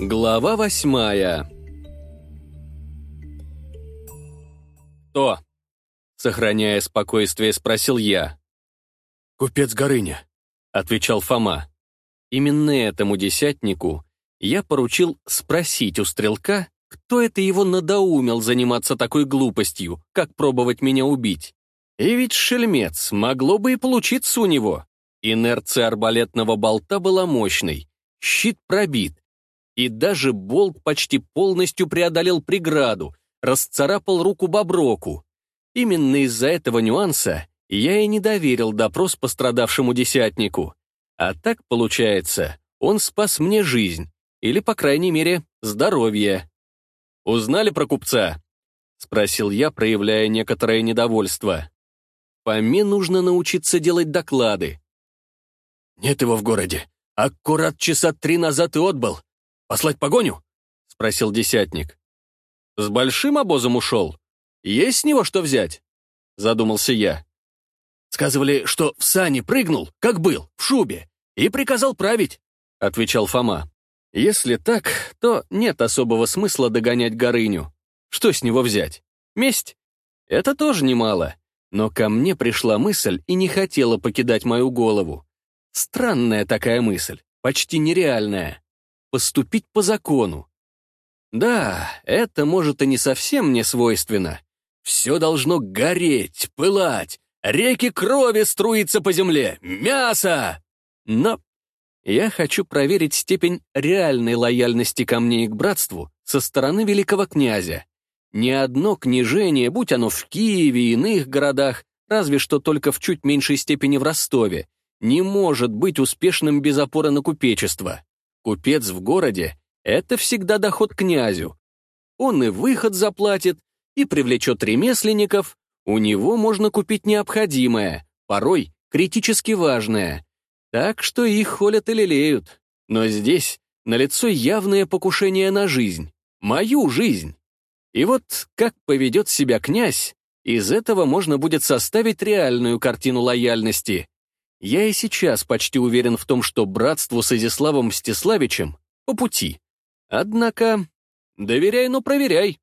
Глава восьмая «Кто?» — сохраняя спокойствие, спросил я. «Купец Горыня», — отвечал Фома. Именно этому десятнику я поручил спросить у стрелка, кто это его надоумел заниматься такой глупостью, как пробовать меня убить. И ведь шельмец, могло бы и получиться у него. Инерция арбалетного болта была мощной, щит пробит, и даже болт почти полностью преодолел преграду, расцарапал руку Боброку. Именно из-за этого нюанса я и не доверил допрос пострадавшему десятнику. А так, получается, он спас мне жизнь, или, по крайней мере, здоровье. «Узнали про купца?» — спросил я, проявляя некоторое недовольство. Фоме нужно научиться делать доклады. «Нет его в городе. Аккурат часа три назад и отбыл. Послать погоню?» — спросил десятник. «С большим обозом ушел? Есть с него что взять?» — задумался я. «Сказывали, что в сани прыгнул, как был, в шубе, и приказал править», — отвечал Фома. «Если так, то нет особого смысла догонять Горыню. Что с него взять? Месть? Это тоже немало. Но ко мне пришла мысль и не хотела покидать мою голову. Странная такая мысль, почти нереальная поступить по закону. Да, это, может, и не совсем мне свойственно. Все должно гореть, пылать, реки крови струиться по земле, мясо! Но я хочу проверить степень реальной лояльности ко мне и к братству со стороны великого князя. Ни одно княжение, будь оно в Киеве и иных городах, разве что только в чуть меньшей степени в Ростове, не может быть успешным без опоры на купечество. Купец в городе — это всегда доход князю. Он и выход заплатит, и привлечет ремесленников, у него можно купить необходимое, порой критически важное. Так что их холят и лелеют. Но здесь налицо явное покушение на жизнь, мою жизнь. И вот как поведет себя князь, из этого можно будет составить реальную картину лояльности. Я и сейчас почти уверен в том, что братству с Изяславом Мстиславичем по пути. Однако, доверяй, но проверяй.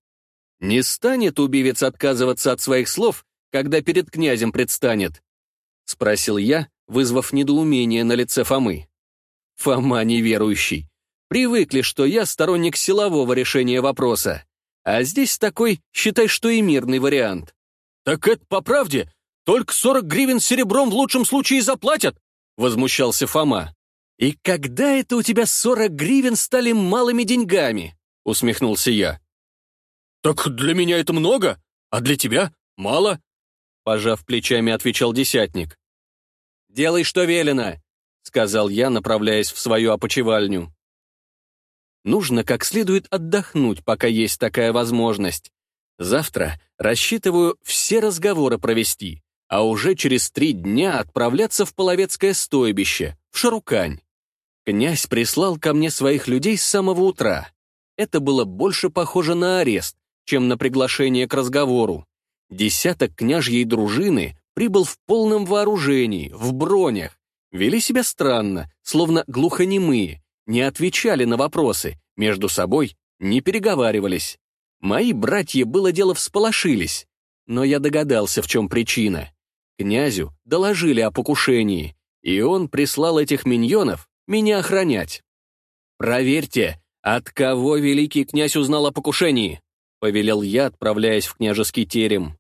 Не станет убивец отказываться от своих слов, когда перед князем предстанет? Спросил я, вызвав недоумение на лице Фомы. Фома неверующий. Привыкли, что я сторонник силового решения вопроса. А здесь такой, считай, что и мирный вариант. «Так это по правде? Только 40 гривен серебром в лучшем случае заплатят!» — возмущался Фома. «И когда это у тебя 40 гривен стали малыми деньгами?» — усмехнулся я. «Так для меня это много, а для тебя мало», — пожав плечами, отвечал десятник. «Делай, что велено», — сказал я, направляясь в свою опочивальню. Нужно как следует отдохнуть, пока есть такая возможность. Завтра рассчитываю все разговоры провести а уже через три дня отправляться в Половецкое стойбище, в Шарукань. Князь прислал ко мне своих людей с самого утра. Это было больше похоже на арест, чем на приглашение к разговору. Десяток княжьей дружины прибыл в полном вооружении, в бронях, вели себя странно, словно глухонемые, не отвечали на вопросы, между собой не переговаривались. Мои братья было дело всполошились, но я догадался, в чем причина. Князю доложили о покушении, и он прислал этих миньонов меня охранять. «Проверьте, от кого великий князь узнал о покушении?» — повелел я, отправляясь в княжеский терем.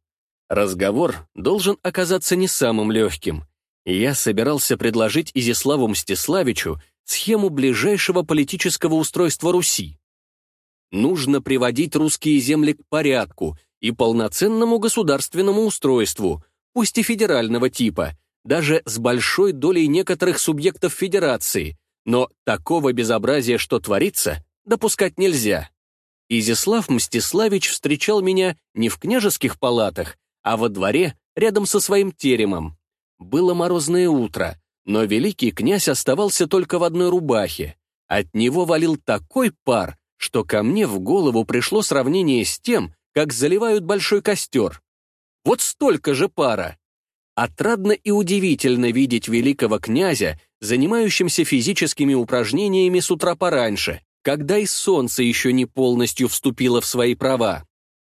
Разговор должен оказаться не самым легким. Я собирался предложить Изяславу Мстиславичу схему ближайшего политического устройства Руси. Нужно приводить русские земли к порядку и полноценному государственному устройству, пусть и федерального типа, даже с большой долей некоторых субъектов федерации, но такого безобразия, что творится, допускать нельзя. Изяслав Мстиславич встречал меня не в княжеских палатах, а во дворе рядом со своим теремом. Было морозное утро, но великий князь оставался только в одной рубахе. От него валил такой пар, что ко мне в голову пришло сравнение с тем, как заливают большой костер. Вот столько же пара. Отрадно и удивительно видеть великого князя, занимающимся физическими упражнениями с утра пораньше, когда и солнце еще не полностью вступило в свои права.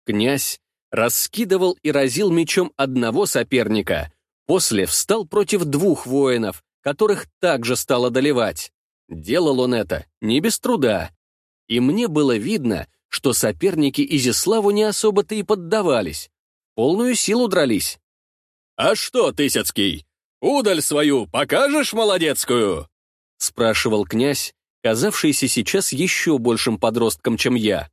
Князь раскидывал и разил мечом одного соперника, после встал против двух воинов, которых также стал одолевать. Делал он это не без труда. И мне было видно, что соперники Изиславу не особо-то и поддавались. Полную силу дрались. «А что, Тысяцкий, удаль свою покажешь молодецкую?» спрашивал князь, казавшийся сейчас еще большим подростком, чем я.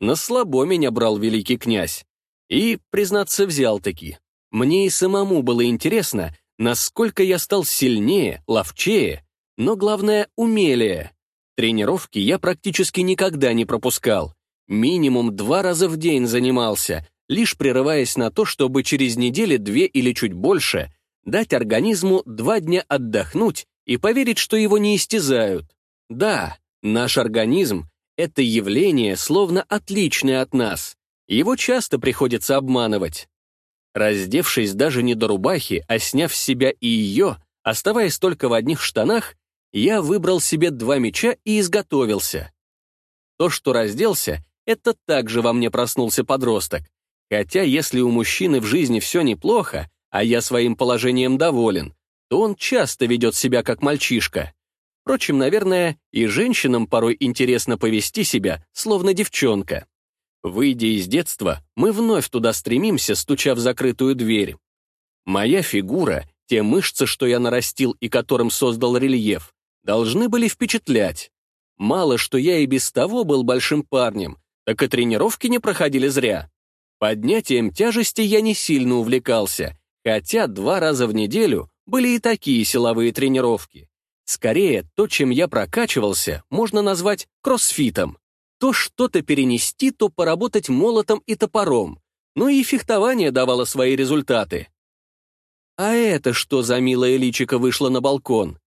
На слабо меня брал великий князь. И, признаться, взял-таки. Мне и самому было интересно, насколько я стал сильнее, ловчее, но, главное, умелее. Тренировки я практически никогда не пропускал. Минимум два раза в день занимался, лишь прерываясь на то, чтобы через недели две или чуть больше дать организму два дня отдохнуть и поверить, что его не истязают. Да, наш организм — это явление, словно отличное от нас. Его часто приходится обманывать. Раздевшись даже не до рубахи, а сняв с себя и ее, оставаясь только в одних штанах, я выбрал себе два меча и изготовился. То, что разделся, это также во мне проснулся подросток. Хотя если у мужчины в жизни все неплохо, а я своим положением доволен, то он часто ведет себя как мальчишка. Впрочем, наверное, и женщинам порой интересно повести себя, словно девчонка. Выйдя из детства, мы вновь туда стремимся, стуча в закрытую дверь. Моя фигура, те мышцы, что я нарастил и которым создал рельеф, должны были впечатлять. Мало, что я и без того был большим парнем, так и тренировки не проходили зря. Поднятием тяжести я не сильно увлекался, хотя два раза в неделю были и такие силовые тренировки. Скорее, то, чем я прокачивался, можно назвать кроссфитом. То что-то перенести, то поработать молотом и топором. Ну и фехтование давало свои результаты. А это что за милая личико вышло на балкон?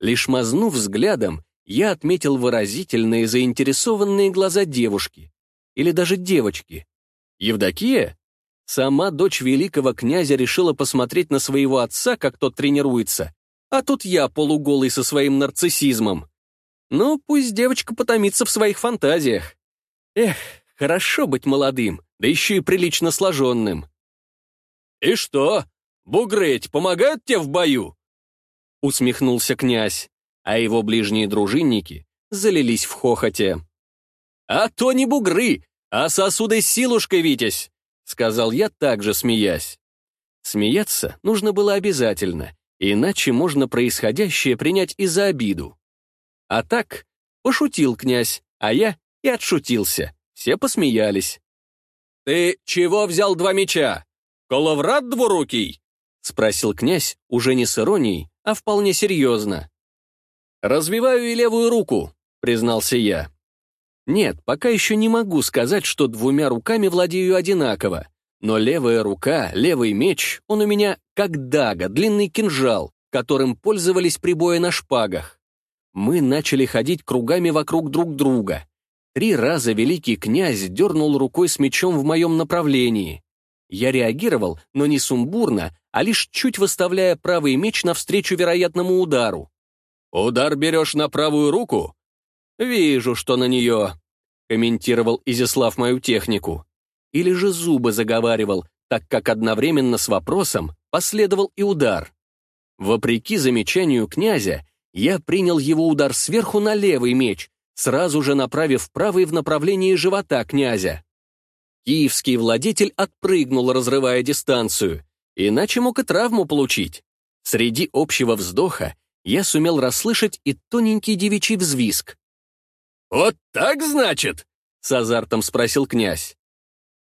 Лишь мазнув взглядом, я отметил выразительные заинтересованные глаза девушки. Или даже девочки. Евдокия? Сама дочь великого князя решила посмотреть на своего отца, как тот тренируется, а тут я полуголый со своим нарциссизмом. Ну, пусть девочка потомится в своих фантазиях. Эх, хорошо быть молодым, да еще и прилично сложенным. «И что, бугры помогают тебе в бою?» усмехнулся князь, а его ближние дружинники залились в хохоте. «А то не бугры, а сосуды силушкой, Витязь!» сказал я также, смеясь. Смеяться нужно было обязательно, иначе можно происходящее принять и за обиду. А так, пошутил князь, а я и отшутился. Все посмеялись. «Ты чего взял два меча? Коловрат двурукий?» — спросил князь, уже не с иронией, а вполне серьезно. «Развиваю и левую руку», — признался я. Нет, пока еще не могу сказать, что двумя руками владею одинаково, но левая рука, левый меч, он у меня как дага, длинный кинжал, которым пользовались при бое на шпагах. Мы начали ходить кругами вокруг друг друга. Три раза великий князь дернул рукой с мечом в моем направлении. Я реагировал, но не сумбурно, а лишь чуть выставляя правый меч навстречу вероятному удару. «Удар берешь на правую руку?» «Вижу, что на нее», — комментировал Изяслав мою технику. Или же зубы заговаривал, так как одновременно с вопросом последовал и удар. Вопреки замечанию князя, я принял его удар сверху на левый меч, сразу же направив правый в направлении живота князя. Киевский владетель отпрыгнул, разрывая дистанцию, иначе мог и травму получить. Среди общего вздоха я сумел расслышать и тоненький девичий взвизг. «Вот так, значит?» — с азартом спросил князь.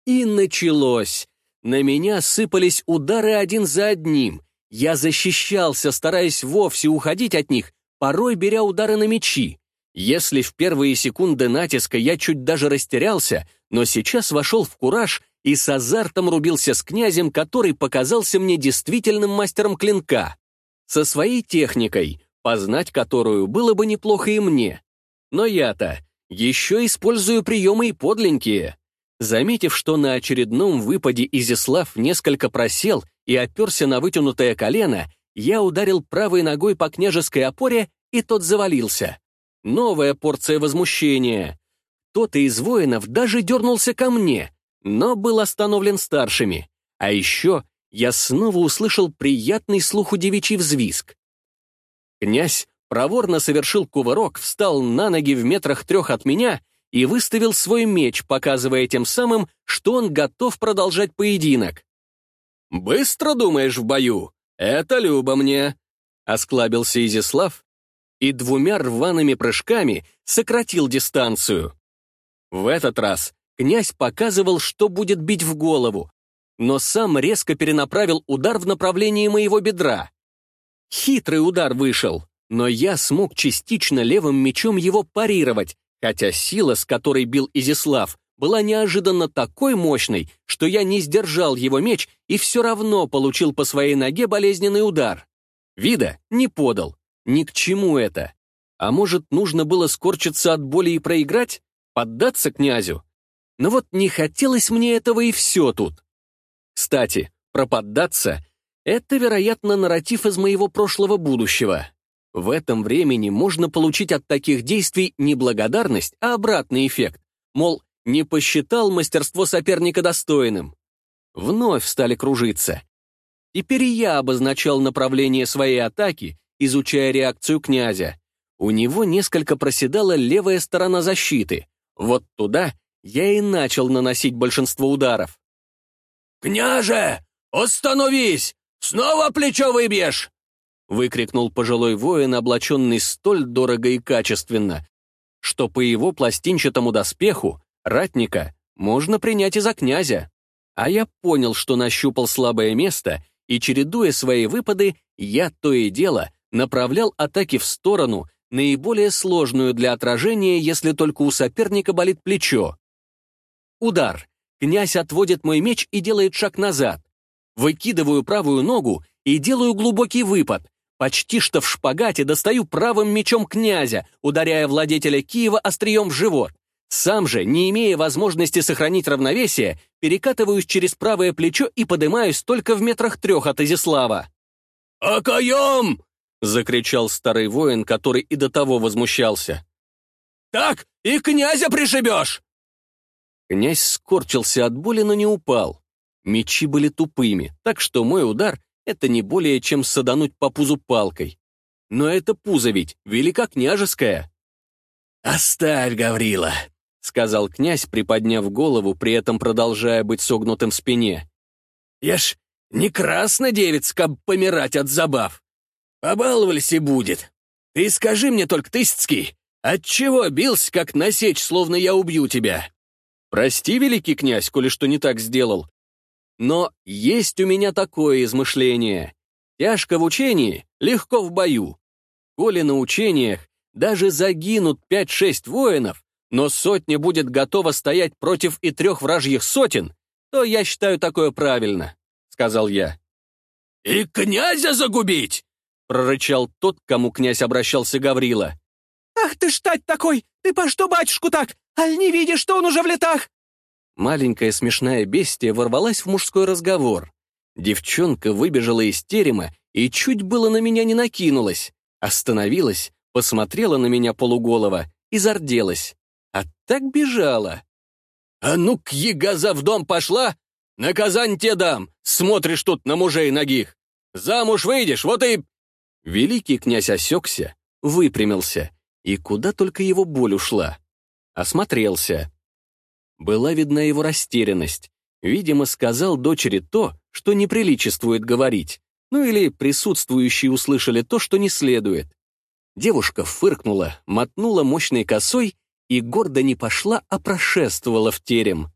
И началось. На меня сыпались удары один за одним. Я защищался, стараясь вовсе уходить от них, порой беря удары на мечи. Если в первые секунды натиска я чуть даже растерялся, но сейчас вошел в кураж и с азартом рубился с князем, который показался мне действительным мастером клинка. Со своей техникой, познать которую было бы неплохо и мне. Но я-то еще использую приемы и подленькие. Заметив, что на очередном выпаде Изяслав несколько просел и оперся на вытянутое колено, я ударил правой ногой по княжеской опоре, и тот завалился. новая порция возмущения. Кто-то из воинов даже дернулся ко мне, но был остановлен старшими. А еще я снова услышал приятный слуху девичий взвизг. Князь проворно совершил кувырок, встал на ноги в метрах трех от меня и выставил свой меч, показывая тем самым, что он готов продолжать поединок. «Быстро думаешь в бою? Это любо мне!» — осклабился Изяслав и двумя рваными прыжками сократил дистанцию. В этот раз князь показывал, что будет бить в голову, но сам резко перенаправил удар в направлении моего бедра. Хитрый удар вышел, но я смог частично левым мечом его парировать, хотя сила, с которой бил Изислав, была неожиданно такой мощной, что я не сдержал его меч и все равно получил по своей ноге болезненный удар. Вида не подал. Ни к чему это. А может, нужно было скорчиться от боли и проиграть? Поддаться князю? Но вот не хотелось мне этого и все тут. Кстати, про поддаться — это, вероятно, нарратив из моего прошлого будущего. В этом времени можно получить от таких действий не благодарность, а обратный эффект. Мол, не посчитал мастерство соперника достойным. Вновь стали кружиться. Теперь я обозначал направление своей атаки, изучая реакцию князя. У него несколько проседала левая сторона защиты. Вот туда я и начал наносить большинство ударов. «Княже, остановись! Снова плечо выбьешь!» Выкрикнул пожилой воин, облаченный столь дорого и качественно, что по его пластинчатому доспеху ратника можно принять и за князя. А я понял, что нащупал слабое место, и, чередуя свои выпады, я то и дело направлял атаки в сторону, наиболее сложную для отражения, если только у соперника болит плечо. Удар. Князь отводит мой меч и делает шаг назад. Выкидываю правую ногу и делаю глубокий выпад. Почти что в шпагате достаю правым мечом князя, ударяя владетеля Киева острием в живот. Сам же, не имея возможности сохранить равновесие, перекатываюсь через правое плечо и поднимаюсь только в метрах трех от Изяслава. «Окоем!» — закричал старый воин, который и до того возмущался. «Так и князя пришибешь!» Князь скорчился от боли, но не упал. Мечи были тупыми, так что мой удар — это не более чем садануть по пузу палкой. Но это пузо ведь великокняжеское. «Оставь, Гаврила», — сказал князь, приподняв голову, при этом продолжая быть согнутым в спине. «Я ж не красная девица, как помирать от забав. Побаловались и будет. Ты скажи мне только, Тысяцкий, отчего бился, как насечь, словно я убью тебя?» Прости, великий князь, коли что не так сделал. Но есть у меня такое измышление. Тяжко в учении, легко в бою. Коли на учениях даже загинут пять-шесть воинов, но сотня будет готова стоять против и трех вражьих сотен, то я считаю такое правильно, — сказал я. «И князя загубить!» — прорычал тот, к кому князь обращался Гаврила. «Ах ты штать такой! Ты по что батюшку так? Аль не видишь, что он уже в летах?» Маленькая смешная бестия ворвалась в мужской разговор. Девчонка выбежала из терема и чуть было на меня не накинулась. Остановилась, посмотрела на меня полуголова и зарделась. А так бежала. «А ну-ка, ягоза в дом пошла! Наказань тебе дам! Смотришь тут на мужей ногих! Замуж выйдешь, вот и...» Великий князь осекся, выпрямился, и куда только его боль ушла. Осмотрелся. Была видна его растерянность. Видимо, сказал дочери то, что неприличествует говорить. Ну или присутствующие услышали то, что не следует. Девушка фыркнула, мотнула мощной косой и гордо не пошла, а прошествовала в терем.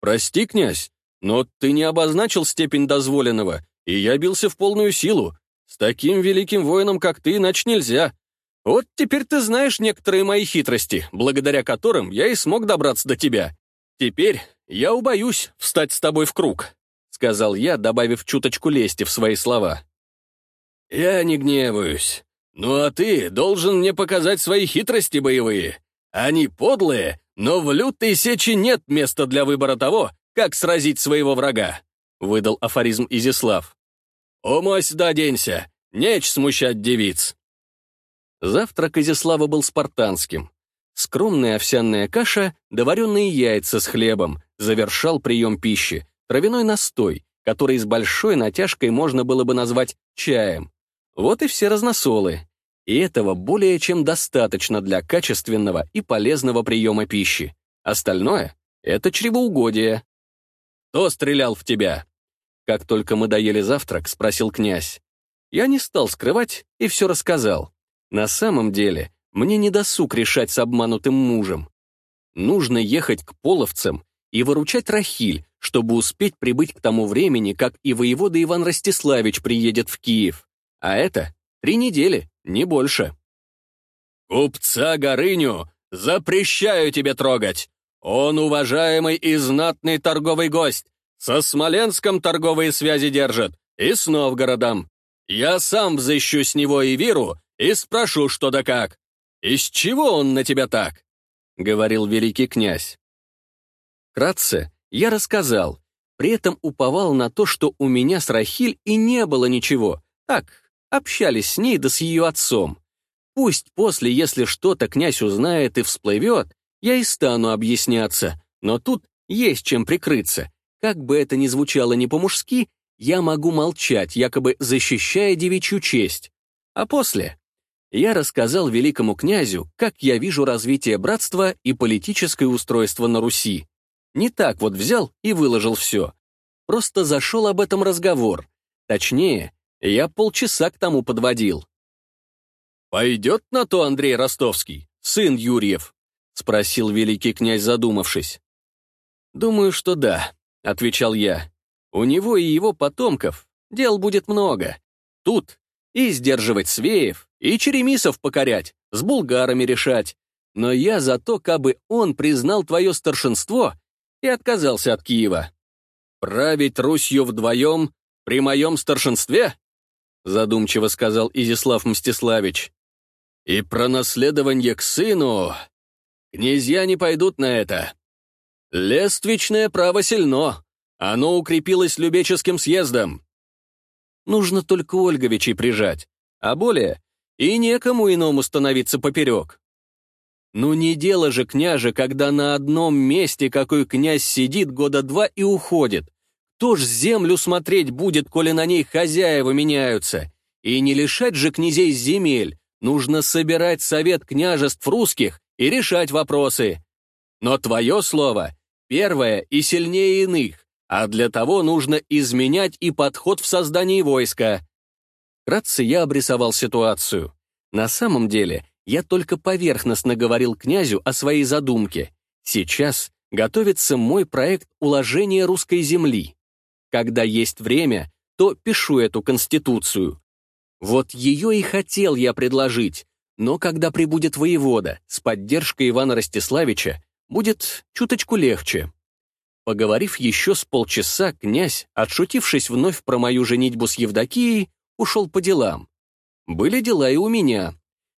«Прости, князь, но ты не обозначил степень дозволенного, и я бился в полную силу. С таким великим воином, как ты, иначе нельзя. Вот теперь ты знаешь некоторые мои хитрости, благодаря которым я и смог добраться до тебя. Теперь я убоюсь встать с тобой в круг», — сказал я, добавив чуточку лести в свои слова. «Я не гневаюсь. Ну а ты должен мне показать свои хитрости боевые. Они подлые, но в лютой сечи нет места для выбора того, как сразить своего врага», — выдал афоризм Изислав. «Умойся да оденься, нечь смущать девиц». Завтрак Изяслава был спартанским. Скромная овсяная каша, доваренные яйца с хлебом, завершал прием пищи, травяной настой, который с большой натяжкой можно было бы назвать чаем. Вот и все разносолы. И этого более чем достаточно для качественного и полезного приема пищи. Остальное — это чревоугодие. «Кто стрелял в тебя?» Как только мы доели завтрак, спросил князь. Я не стал скрывать и все рассказал. На самом деле, мне не досуг решать с обманутым мужем. Нужно ехать к половцам и выручать Рахиль, чтобы успеть прибыть к тому времени, как и воевода Иван Ростиславич приедет в Киев. А это три недели, не больше. «Купца Горыню запрещаю тебе трогать. Он уважаемый и знатный торговый гость. Со Смоленском торговые связи держит и с Новгородом. Я сам взыщу с него и Виру и спрошу, что да как. Из чего он на тебя так?» — говорил великий князь. Кратце я рассказал, при этом уповал на то, что у меня с Рахиль и не было ничего. Так, общались с ней да с ее отцом. Пусть после, если что-то князь узнает и всплывет, я и стану объясняться, но тут есть чем прикрыться. Как бы это ни звучало не по-мужски, я могу молчать, якобы защищая девичью честь. А после я рассказал великому князю, как я вижу развитие братства и политическое устройство на Руси. Не так вот взял и выложил все. Просто зашел об этом разговор. Точнее, я полчаса к тому подводил. «Пойдет на то Андрей Ростовский, сын Юрьев?» — спросил великий князь, задумавшись. «Думаю, что да», — отвечал я. «У него и его потомков дел будет много. Тут и сдерживать свеев, и черемисов покорять, с булгарами решать. Но я за то, кабы он признал твое старшинство и отказался от Киева. Править Русью вдвоем при моем старшинстве? Задумчиво сказал Изислав Мстиславич. И про наследование к сыну... Князья не пойдут на это. Лествичное право сильно. Оно укрепилось Любеческим съездом. Нужно только Ольговичей прижать, а более и некому иному становиться поперек. Ну не дело же, княже, когда на одном месте какой князь сидит года два и уходит. Кто ж землю смотреть будет, коли на ней хозяева меняются? И не лишать же князей земель. Нужно собирать совет княжеств русских и решать вопросы. Но твое слово первое и сильнее иных, а для того нужно изменять и подход в создании войска. Вкратце я обрисовал ситуацию. На самом деле, я только поверхностно говорил князю о своей задумке. Сейчас готовится мой проект уложения русской земли. Когда есть время, то пишу эту конституцию. Вот ее и хотел я предложить, но когда прибудет воевода с поддержкой Ивана Ростиславича, будет чуточку легче. Поговорив еще с полчаса, князь, отшутившись вновь про мою женитьбу с Евдокией, ушел по делам. Были дела и у меня.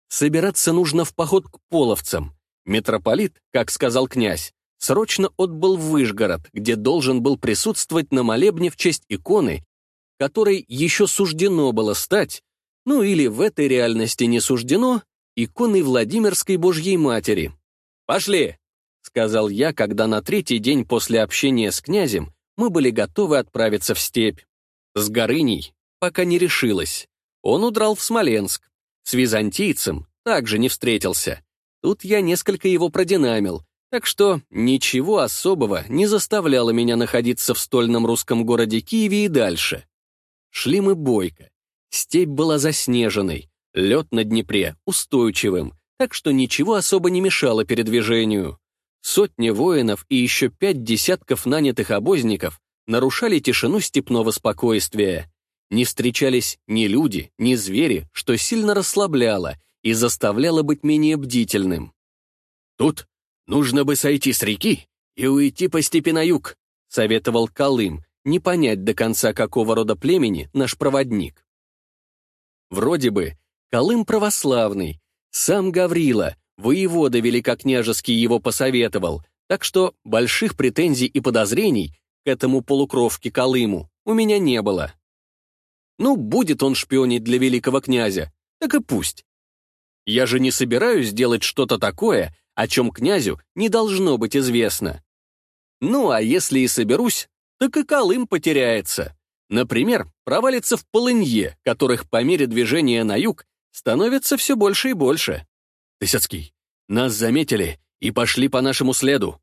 Собираться нужно в поход к половцам. Митрополит, как сказал князь, срочно отбыл в Выжгород, где должен был присутствовать на молебне в честь иконы, которой еще суждено было стать, ну или в этой реальности не суждено, иконой Владимирской Божьей Матери. «Пошли!» — сказал я, когда на третий день после общения с князем мы были готовы отправиться в степь. С Горыней пока не решилась. Он удрал в Смоленск. С византийцем также не встретился. Тут я несколько его продинамил, так что ничего особого не заставляло меня находиться в стольном русском городе Киеве и дальше. Шли мы бойко. Степь была заснеженной, лед на Днепре устойчивым, так что ничего особо не мешало передвижению. Сотни воинов и еще пять десятков нанятых обозников нарушали тишину степного спокойствия. Не встречались ни люди, ни звери, что сильно расслабляло и заставляло быть менее бдительным. «Тут нужно бы сойти с реки и уйти по степи на юг», советовал Колым, не понять до конца, какого рода племени наш проводник. Вроде бы Колым православный, сам Гаврила, воевода великокняжеский его посоветовал, так что больших претензий и подозрений к этому полукровке Колыму у меня не было. Ну, будет он шпионить для великого князя, так и пусть. Я же не собираюсь делать что-то такое, о чем князю не должно быть известно. Ну, а если и соберусь, так и Колым потеряется. Например, провалится в полынье, которых по мере движения на юг становится все больше и больше. Тысяцкий, нас заметили и пошли по нашему следу.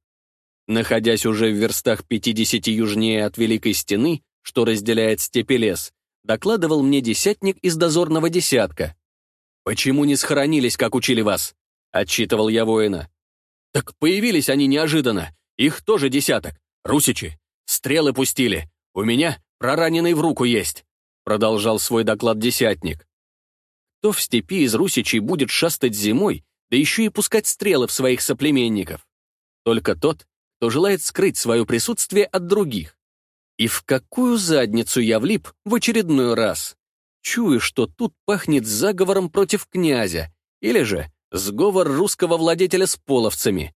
Находясь уже в верстах 50 южнее от Великой Стены, что разделяет степь и лес, докладывал мне десятник из дозорного десятка. «Почему не схоронились, как учили вас?» — отчитывал я воина. «Так появились они неожиданно. Их тоже десяток. Русичи. Стрелы пустили. У меня прораненный в руку есть», — продолжал свой доклад десятник. Кто в степи из русичей будет шастать зимой, да еще и пускать стрелы в своих соплеменников? Только тот, кто желает скрыть свое присутствие от других. И в какую задницу я влип в очередной раз? Чую, что тут пахнет заговором против князя, или же сговор русского владетеля с половцами.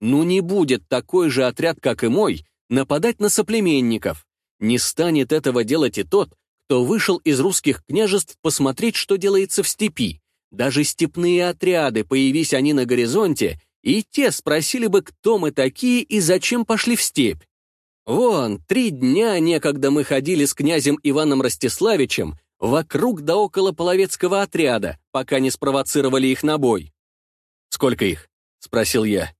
Ну не будет такой же отряд, как и мой, нападать на соплеменников. Не станет этого делать и тот, кто вышел из русских княжеств посмотреть, что делается в степи. Даже степные отряды, появись они на горизонте, и те спросили бы, кто мы такие и зачем пошли в степь. Вон, три дня некогда мы ходили с князем Иваном Ростиславичем вокруг да около половецкого отряда, пока не спровоцировали их на бой. «Сколько их?» — спросил я.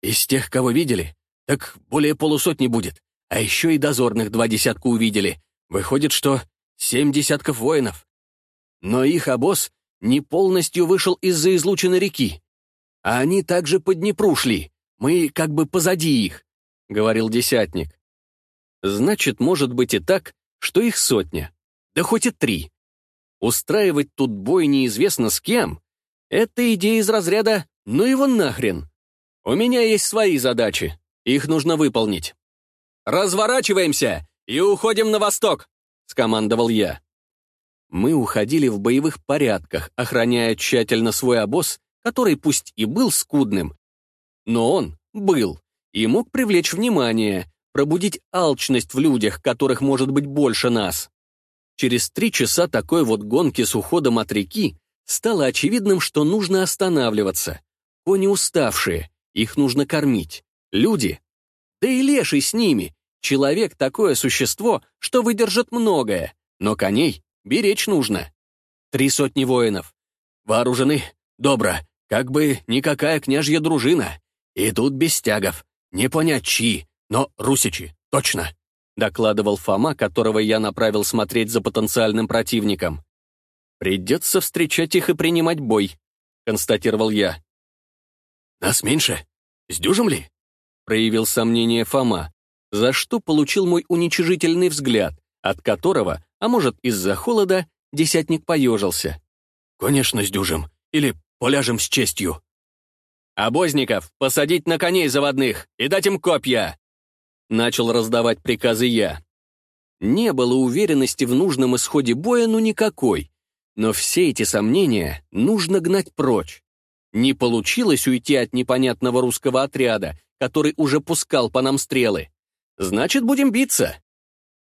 «Из тех, кого видели, так более полусотни будет, а еще и дозорных два десятка увидели. Выходит, что семь десятков воинов. Но их обоз не полностью вышел из-за излученной реки. А они также по Днепру шли, мы как бы позади их. — говорил десятник. «Значит, может быть и так, что их сотня. Да хоть и три. Устраивать тут бой неизвестно с кем — это идея из разряда «ну его нахрен». У меня есть свои задачи, их нужно выполнить. «Разворачиваемся и уходим на восток!» — скомандовал я. Мы уходили в боевых порядках, охраняя тщательно свой обоз, который пусть и был скудным, но он был и мог привлечь внимание, пробудить алчность в людях, которых может быть больше нас. Через три часа такой вот гонки с уходом от реки стало очевидным, что нужно останавливаться. Кони уставшие, их нужно кормить. Люди, да и леший с ними. Человек — такое существо, что выдержит многое, но коней беречь нужно. Три сотни воинов. Вооружены, добро, как бы никакая княжья дружина. Идут без стягов, «Не понять, чьи, но русичи, точно», — докладывал Фома, которого я направил смотреть за потенциальным противником. «Придется встречать их и принимать бой», — констатировал я. «Нас меньше? Сдюжим ли?» — проявил сомнение Фома, за что получил мой уничижительный взгляд, от которого, а может из-за холода, десятник поежился. «Конечно, сдюжим. Или поляжем с честью», «Обозников посадить на коней заводных и дать им копья!» Начал раздавать приказы я. Не было уверенности в нужном исходе боя, ну никакой. Но все эти сомнения нужно гнать прочь. Не получилось уйти от непонятного русского отряда, который уже пускал по нам стрелы. Значит, будем биться.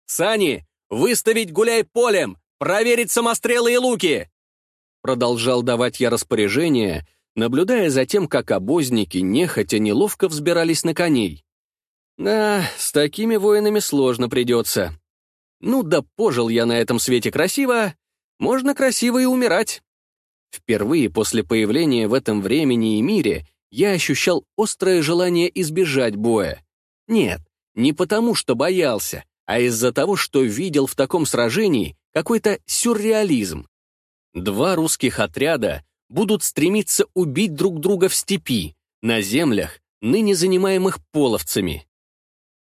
«Сани, выставить гуляй полем! Проверить самострелы и луки!» Продолжал давать я распоряжение, наблюдая за тем, как обозники нехотя неловко взбирались на коней. Да, с такими воинами сложно придется. Ну да пожил я на этом свете красиво, можно красиво и умирать. Впервые после появления в этом времени и мире я ощущал острое желание избежать боя. Нет, не потому, что боялся, а из-за того, что видел в таком сражении какой-то сюрреализм. Два русских отряда будут стремиться убить друг друга в степи, на землях, ныне занимаемых половцами.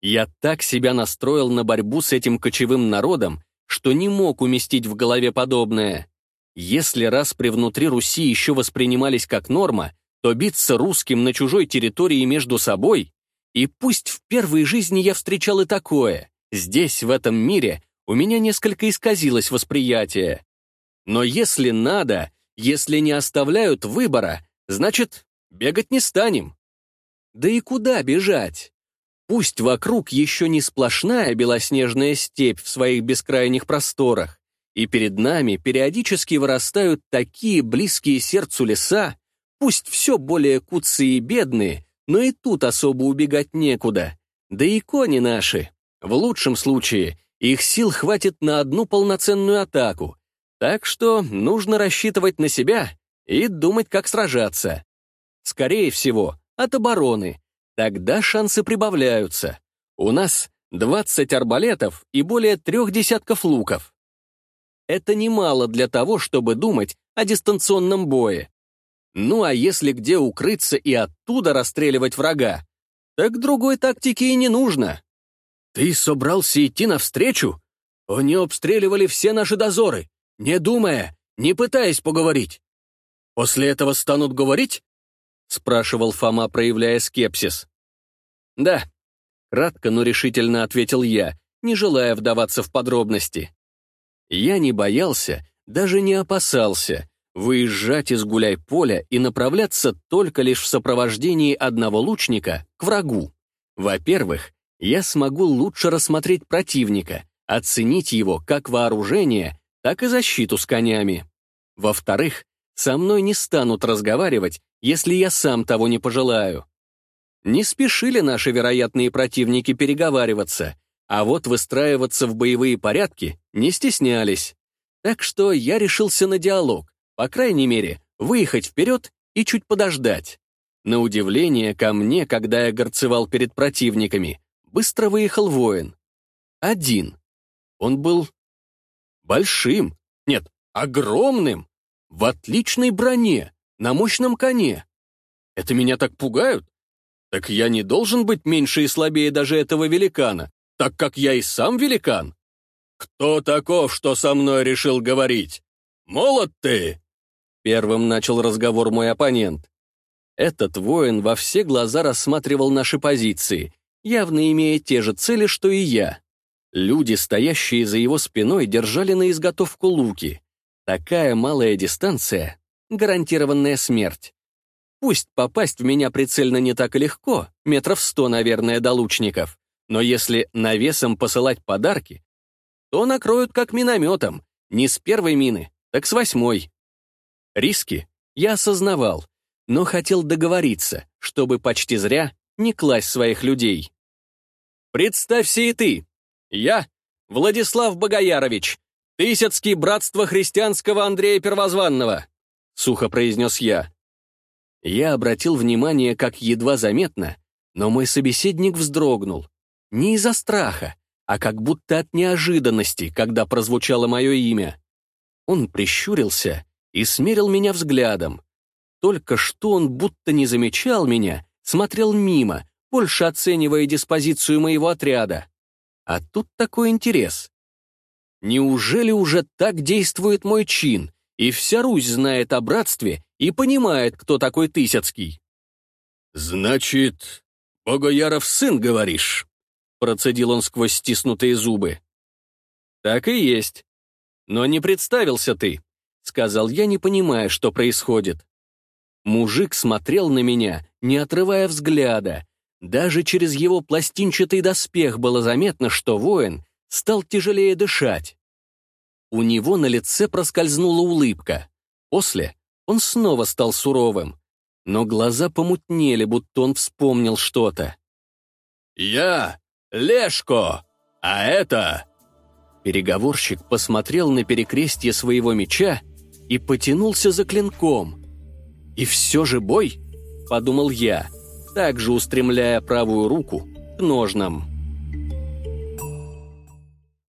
Я так себя настроил на борьбу с этим кочевым народом, что не мог уместить в голове подобное. Если распри внутри Руси еще воспринимались как норма, то биться русским на чужой территории между собой, и пусть в первой жизни я встречал и такое, здесь, в этом мире, у меня несколько исказилось восприятие. Но если надо, если не оставляют выбора, значит, бегать не станем. Да и куда бежать? Пусть вокруг еще не сплошная белоснежная степь в своих бескрайних просторах, и перед нами периодически вырастают такие близкие сердцу леса, пусть все более куцые и бедные, но и тут особо убегать некуда. Да и кони наши. В лучшем случае их сил хватит на одну полноценную атаку, так что нужно рассчитывать на себя и думать, как сражаться. Скорее всего, от обороны. Тогда шансы прибавляются. У нас 20 арбалетов и более трех десятков луков. Это немало для того, чтобы думать о дистанционном бое. Ну а если где укрыться и оттуда расстреливать врага, так другой тактики и не нужно. Ты собрался идти навстречу? Они обстреливали все наши дозоры, не думая, не пытаясь поговорить. После этого станут говорить? Спрашивал Фома, проявляя скепсис. Да, кратко, но решительно ответил я, не желая вдаваться в подробности. Я не боялся, даже не опасался выезжать из гуляй-поля и направляться только лишь в сопровождении одного лучника к врагу. Во-первых, я смогу лучше рассмотреть противника, оценить его как вооружение, так и защиту с конями. Во-вторых, со мной не станут разговаривать, если я сам того не пожелаю. Не спешили наши вероятные противники переговариваться, а вот выстраиваться в боевые порядки не стеснялись. Так что я решился на диалог, по крайней мере, выехать вперед и чуть подождать. На удивление ко мне, когда я горцевал перед противниками, быстро выехал воин. Один. Он был большим, нет, огромным, в отличной броне, на мощном коне. Это меня так пугают? Так я не должен быть меньше и слабее даже этого великана, так как я и сам великан. Кто таков, что со мной решил говорить? Молод ты? Первым начал разговор мой оппонент. Этот воин во все глаза рассматривал наши позиции, явно имея те же цели, что и я. Люди, стоящие за его спиной, держали на изготовку луки. Такая малая дистанция — гарантированная смерть. Пусть попасть в меня прицельно не так легко, метров сто, наверное, до лучников, но если навесом посылать подарки, то накроют как минометом, не с первой мины, так с восьмой. Риски я осознавал, но хотел договориться, чтобы почти зря не класть своих людей. «Представься и ты. Я — Владислав Богоярович, Тысяцкий братство христианского Андрея Первозванного», — сухо произнес я. Я обратил внимание, как едва заметно, но мой собеседник вздрогнул. Не из-за страха, а как будто от неожиданности, когда прозвучало мое имя. Он прищурился и смерил меня взглядом. Только что он будто не замечал меня, смотрел мимо, больше оценивая диспозицию моего отряда. А тут такой интерес. Неужели уже так действует мой чин, и вся Русь знает о братстве и понимает, кто такой Тысяцкий? «Значит, Богояров сын, говоришь?» процедил он сквозь стиснутые зубы. «Так и есть. Но не представился ты. — сказал я, не понимая, что происходит. Мужик смотрел на меня, не отрывая взгляда. Даже через его пластинчатый доспех было заметно, что воин стал тяжелее дышать. У него на лице проскользнула улыбка. После он снова стал суровым, но глаза помутнели, будто он вспомнил что-то. «Я Лешко, а это...» Переговорщик посмотрел на перекрестье своего меча и потянулся за клинком. «И все же бой?» — подумал я, также устремляя правую руку к ножнам.